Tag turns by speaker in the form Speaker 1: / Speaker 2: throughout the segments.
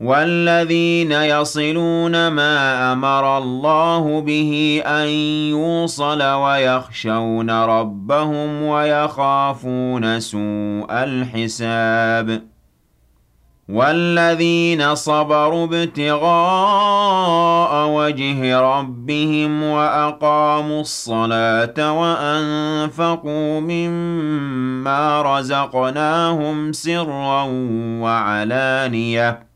Speaker 1: وَالَّذِينَ يَصِلُونَ مَا أَمَرَ اللَّهُ بِهِ أَن يُوصَلَ وَيَخْشَوْنَ رَبَّهُمْ وَيَخَافُونَ سُوءَ الْحِسَابِ وَالَّذِينَ صَبَرُوا ابْتِغَاءَ وَجْهِ رَبِّهِمْ وَأَقَامُوا الصَّلَاةَ وَأَنفَقُوا مِمَّا رَزَقْنَاهُمْ سِرًّا وَعَلَانِيَةً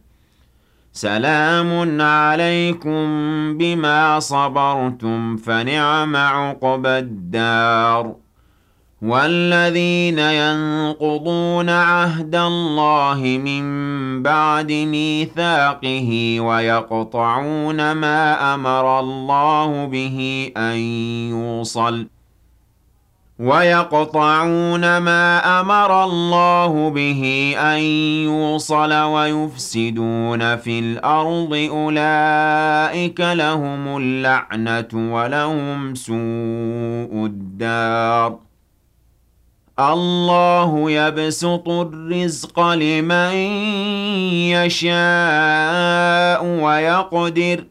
Speaker 1: سَلَامٌ عَلَيْكُم بِمَا صَبَرْتُمْ فَنِعْمَ عُقْبَى الدَّارِ. وَالَّذِينَ يَنقُضُونَ عَهْدَ اللَّهِ مِن بَعْدِ مِيثَاقِهِ وَيَقْطَعُونَ مَا أَمَرَ اللَّهُ بِهِ أَن يُوصَلَ. وَيَقْطَعُونَ مَا أَمَرَ اللَّهُ بِهِ أَن يُوصَلَ وَيُفْسِدُونَ فِي الْأَرْضِ أُولَٰئِكَ لَهُمُ اللَّعْنَةُ وَلَهُمْ سُوءُ الدَّارِ. اللَّهُ يَبْسُطُ الرِّزْقَ لِمَن يَشَاءُ وَيَقْدِرُ.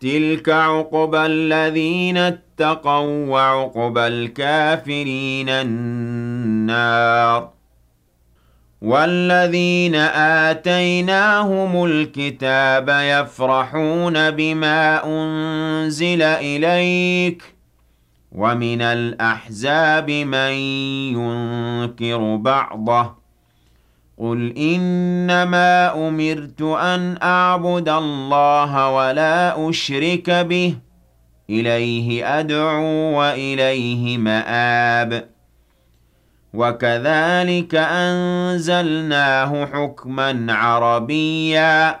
Speaker 1: تِلْكَ عُقْبَى الَّذِينَ اتَّقَوا ۖ وَّعُقْبَى الْكَافِرِينَ النَّارُ وَالَّذِينَ آتَيْنَاهُمُ الْكِتَابَ يَفْرَحُونَ بِمَا أُنزِلَ إِلَيْكَ ۖ وَمِنَ الْأَحْزَابِ مَن يُنكِرُ بَعْضَهُ ۚ قُلْ إِنَّمَا أُمِرْتُ أَنْ أَعْبُدَ اللَّهَ وَلَا أُشْرِكَ بِهِ إِلَيْهِ أَدْعُو وَإِلَيْهِ مَآبِ وَكَذَلِكَ أَنزَلْنَاهُ حُكْمًا عَرَبِيًّا